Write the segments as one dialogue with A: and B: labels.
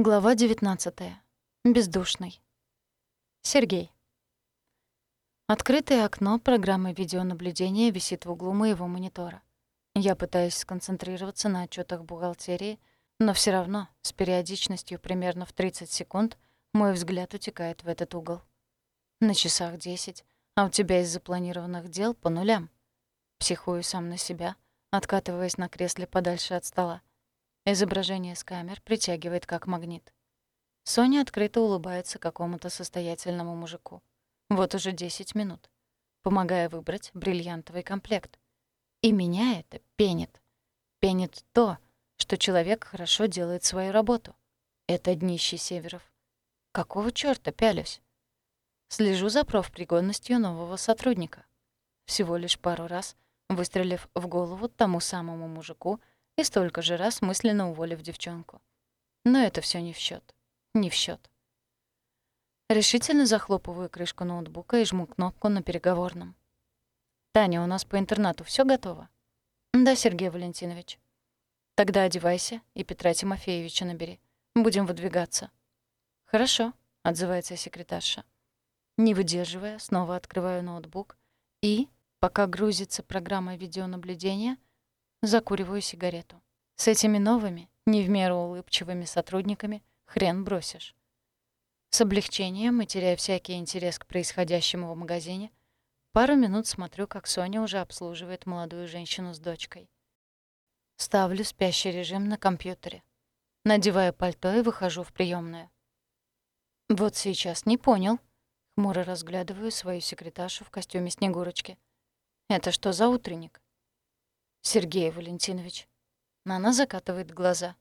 A: Глава 19. Бездушный. Сергей. Открытое окно программы видеонаблюдения висит в углу моего монитора. Я пытаюсь сконцентрироваться на отчетах бухгалтерии, но все равно с периодичностью примерно в 30 секунд мой взгляд утекает в этот угол. На часах 10, а у тебя из запланированных дел по нулям. Психую сам на себя, откатываясь на кресле подальше от стола. Изображение с камер притягивает как магнит. Соня открыто улыбается какому-то состоятельному мужику. Вот уже 10 минут. Помогая выбрать бриллиантовый комплект. И меня это пенит. Пенит то, что человек хорошо делает свою работу. Это днище Северов. Какого чёрта пялюсь? Слежу за профпригодностью нового сотрудника. Всего лишь пару раз, выстрелив в голову тому самому мужику, и столько же раз мысленно уволив девчонку. Но это все не в счет, Не в счет. Решительно захлопываю крышку ноутбука и жму кнопку на переговорном. «Таня, у нас по интернату все готово?» «Да, Сергей Валентинович». «Тогда одевайся и Петра Тимофеевича набери. Будем выдвигаться». «Хорошо», — отзывается секретарша. Не выдерживая, снова открываю ноутбук и, пока грузится программа видеонаблюдения, закуриваю сигарету. С этими новыми, не в меру улыбчивыми сотрудниками хрен бросишь. С облегчением и теряя всякий интерес к происходящему в магазине, пару минут смотрю, как Соня уже обслуживает молодую женщину с дочкой. Ставлю спящий режим на компьютере. Надеваю пальто и выхожу в приемную. Вот сейчас не понял. Хмуро разглядываю свою секретаршу в костюме Снегурочки. Это что за утренник? Сергей Валентинович. Она закатывает глаза.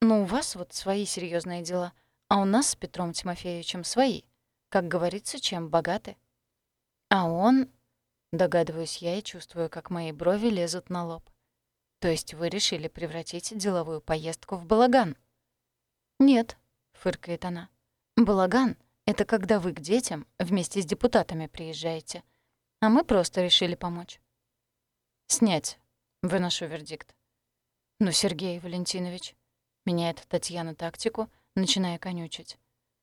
A: Ну, у вас вот свои серьезные дела, а у нас с Петром Тимофеевичем свои. Как говорится, чем богаты. А он... Догадываюсь я и чувствую, как мои брови лезут на лоб. То есть вы решили превратить деловую поездку в балаган? Нет, фыркает она. Балаган — это когда вы к детям вместе с депутатами приезжаете. А мы просто решили помочь. «Снять», — выношу вердикт. «Ну, Сергей Валентинович», — меняет Татьяна тактику, начиная конючить.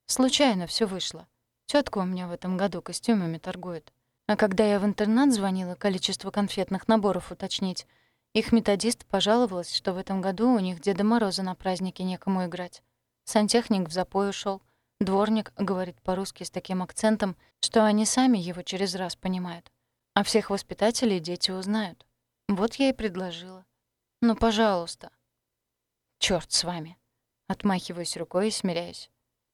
A: «Случайно все вышло. Тетка у меня в этом году костюмами торгует. А когда я в интернат звонила количество конфетных наборов уточнить, их методист пожаловалась, что в этом году у них Деда Мороза на празднике некому играть. Сантехник в запой ушел, дворник говорит по-русски с таким акцентом, что они сами его через раз понимают. А всех воспитателей дети узнают. Вот я и предложила. Ну, пожалуйста. Чёрт с вами. Отмахиваюсь рукой и смиряюсь.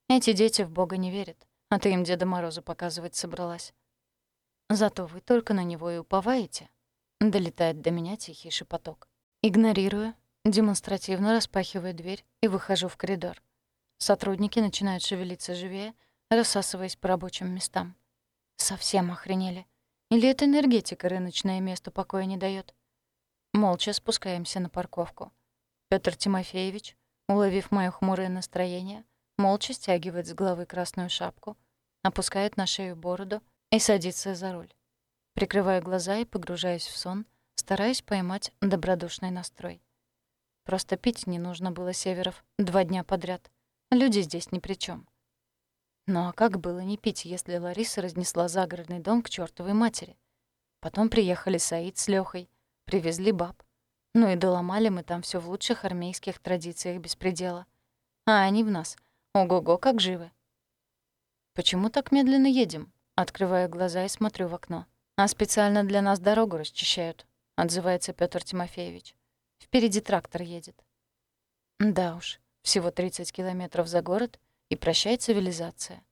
A: Эти дети в Бога не верят, а ты им Деда Мороза показывать собралась. Зато вы только на него и уповаете. Долетает до меня тихий шепоток. Игнорирую, демонстративно распахиваю дверь и выхожу в коридор. Сотрудники начинают шевелиться живее, рассасываясь по рабочим местам. Совсем охренели. Или это энергетика рыночное место покоя не даёт? Молча спускаемся на парковку. Пётр Тимофеевич, уловив моё хмурое настроение, молча стягивает с головы красную шапку, опускает на шею бороду и садится за руль. Прикрываю глаза и погружаюсь в сон, стараясь поймать добродушный настрой. Просто пить не нужно было Северов два дня подряд. Люди здесь ни при чем. Ну а как было не пить, если Лариса разнесла загородный дом к чёртовой матери? Потом приехали Саид с Лёхой, Привезли баб. Ну и доломали мы там все в лучших армейских традициях беспредела. А они в нас. Ого-го, как живы. Почему так медленно едем? Открываю глаза и смотрю в окно. А специально для нас дорогу расчищают, отзывается Петр Тимофеевич. Впереди трактор едет. Да уж, всего 30 километров за город, и прощай цивилизация.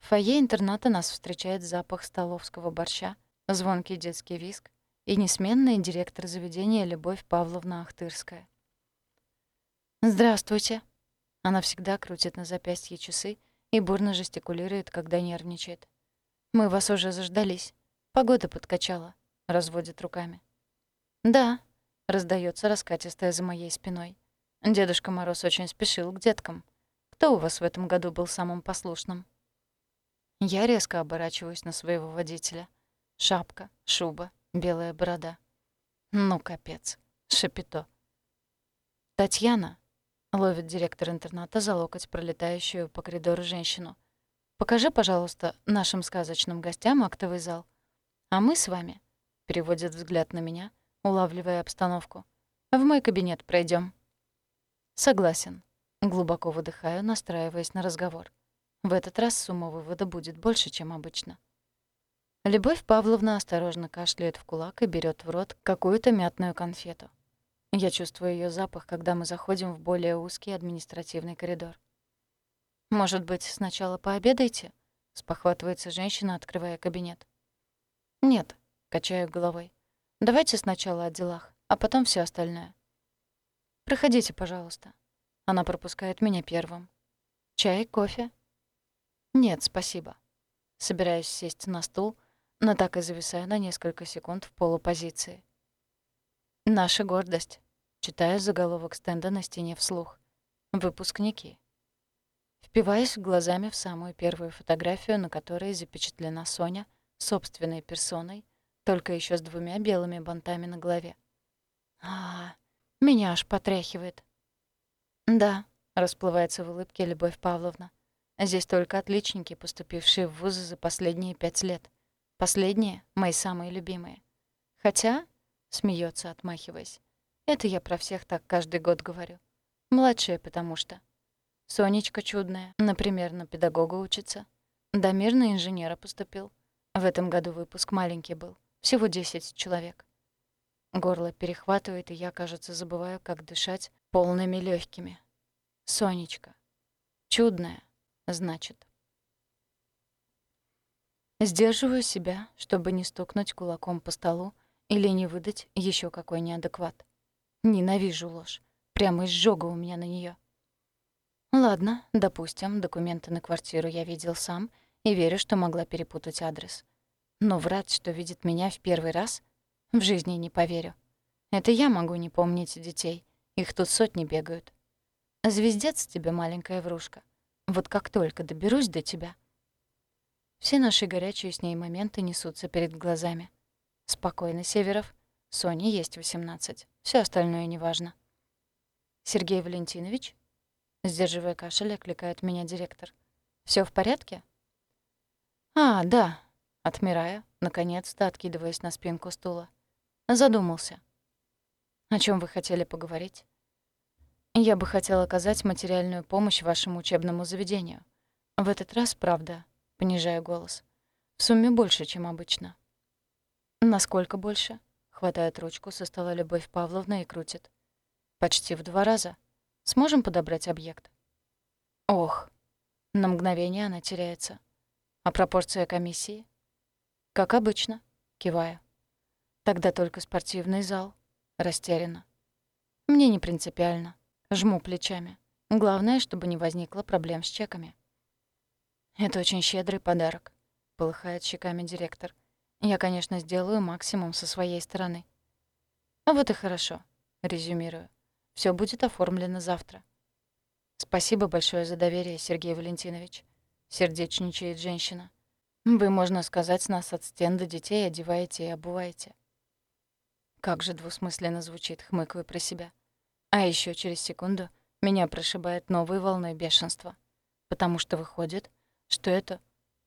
A: В фойе интерната нас встречает запах столовского борща, звонкий детский виск и несменный директор заведения Любовь Павловна Ахтырская. «Здравствуйте». Она всегда крутит на запястье часы и бурно жестикулирует, когда нервничает. «Мы вас уже заждались. Погода подкачала», — разводит руками. «Да», — раздается раскатистая за моей спиной. «Дедушка Мороз очень спешил к деткам. Кто у вас в этом году был самым послушным?» Я резко оборачиваюсь на своего водителя. Шапка, шуба, белая борода. Ну, капец. Шапито. «Татьяна!» Ловит директор интерната за локоть пролетающую по коридору женщину. «Покажи, пожалуйста, нашим сказочным гостям актовый зал. А мы с вами», — переводит взгляд на меня, улавливая обстановку, — «в мой кабинет пройдем. «Согласен». Глубоко выдыхаю, настраиваясь на разговор. В этот раз сумма вывода будет больше, чем обычно. Любовь Павловна осторожно кашляет в кулак и берет в рот какую-то мятную конфету. Я чувствую ее запах, когда мы заходим в более узкий административный коридор. «Может быть, сначала пообедайте?» — спохватывается женщина, открывая кабинет. «Нет», — качаю головой. «Давайте сначала о делах, а потом все остальное». «Проходите, пожалуйста». Она пропускает меня первым. «Чай, кофе?» «Нет, спасибо». Собираюсь сесть на стул, но так и зависаю на несколько секунд в полупозиции. «Наша гордость», — читаю заголовок стенда на стене вслух. «Выпускники». Впиваясь глазами в самую первую фотографию, на которой запечатлена Соня собственной персоной, только еще с двумя белыми бантами на голове. -а меня аж потряхивает. «Да», — расплывается в улыбке Любовь Павловна. «Здесь только отличники, поступившие в вузы за последние пять лет. Последние — мои самые любимые. Хотя Смеется, отмахиваясь. Это я про всех так каждый год говорю. Младшая, потому что. Сонечка чудная, например, на педагога учится. Дамир на инженера поступил. В этом году выпуск маленький был. Всего 10 человек. Горло перехватывает, и я, кажется, забываю, как дышать полными легкими. Сонечка. Чудная, значит. Сдерживаю себя, чтобы не стукнуть кулаком по столу, или не выдать еще какой неадекват. Ненавижу ложь. Прямо изжога у меня на нее. Ладно, допустим, документы на квартиру я видел сам и верю, что могла перепутать адрес. Но врать, что видит меня в первый раз, в жизни не поверю. Это я могу не помнить детей. Их тут сотни бегают. Звездец тебе, маленькая врушка. Вот как только доберусь до тебя. Все наши горячие с ней моменты несутся перед глазами. Спокойно, Северов. Соне есть 18. Все остальное неважно. Сергей Валентинович? Сдерживая кашель, окликает меня директор. Все в порядке? А, да. Отмирая, наконец-то откидываясь на спинку стула. Задумался. О чем вы хотели поговорить? Я бы хотел оказать материальную помощь вашему учебному заведению. В этот раз, правда, понижаю голос. В сумме больше, чем обычно. «Насколько больше?» — хватает ручку со стола Любовь Павловна и крутит. «Почти в два раза. Сможем подобрать объект?» «Ох!» На мгновение она теряется. «А пропорция комиссии?» «Как обычно», — киваю. «Тогда только спортивный зал». Растеряна. «Мне не принципиально. Жму плечами. Главное, чтобы не возникло проблем с чеками». «Это очень щедрый подарок», — полыхает щеками директор. Я, конечно, сделаю максимум со своей стороны. А вот и хорошо, резюмирую. Все будет оформлено завтра. Спасибо большое за доверие, Сергей Валентинович. Сердечничает женщина. Вы, можно сказать, нас от стен до детей одеваете и обуваете. Как же двусмысленно звучит, хмыкаю про себя. А еще через секунду меня прошибает новой волной бешенства. Потому что выходит, что эту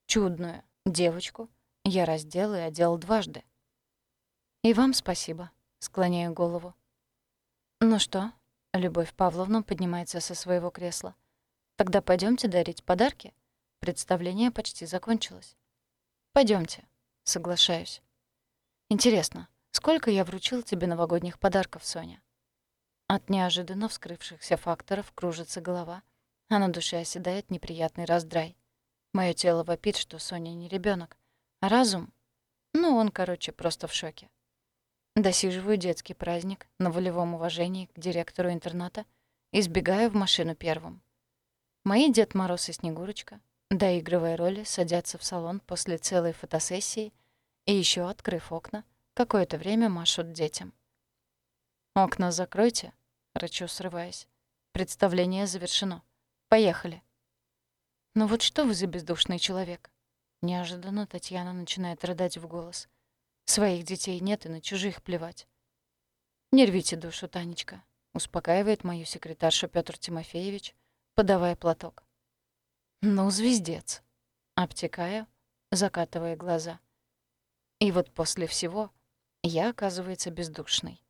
A: чудную девочку — я раздел и одел дважды. «И вам спасибо», — склоняю голову. «Ну что?» — Любовь Павловна поднимается со своего кресла. «Тогда пойдемте дарить подарки?» Представление почти закончилось. Пойдемте, соглашаюсь. «Интересно, сколько я вручил тебе новогодних подарков, Соня?» От неожиданно вскрывшихся факторов кружится голова, а на душе оседает неприятный раздрай. Моё тело вопит, что Соня не ребенок, Разум? Ну, он, короче, просто в шоке. Досиживаю детский праздник на волевом уважении к директору интерната и сбегаю в машину первым. Мои Дед Мороз и Снегурочка, доигрывая роли, садятся в салон после целой фотосессии и еще открыв окна, какое-то время машут детям. «Окна закройте», — рычу, срываясь. «Представление завершено. Поехали». «Ну вот что вы за бездушный человек?» Неожиданно Татьяна начинает рыдать в голос. «Своих детей нет и на чужих плевать». «Не рвите душу, Танечка», — успокаивает мою секретаршу Петр Тимофеевич, подавая платок. «Ну, звездец!» — Обтекая, закатывая глаза. «И вот после всего я, оказывается, бездушный».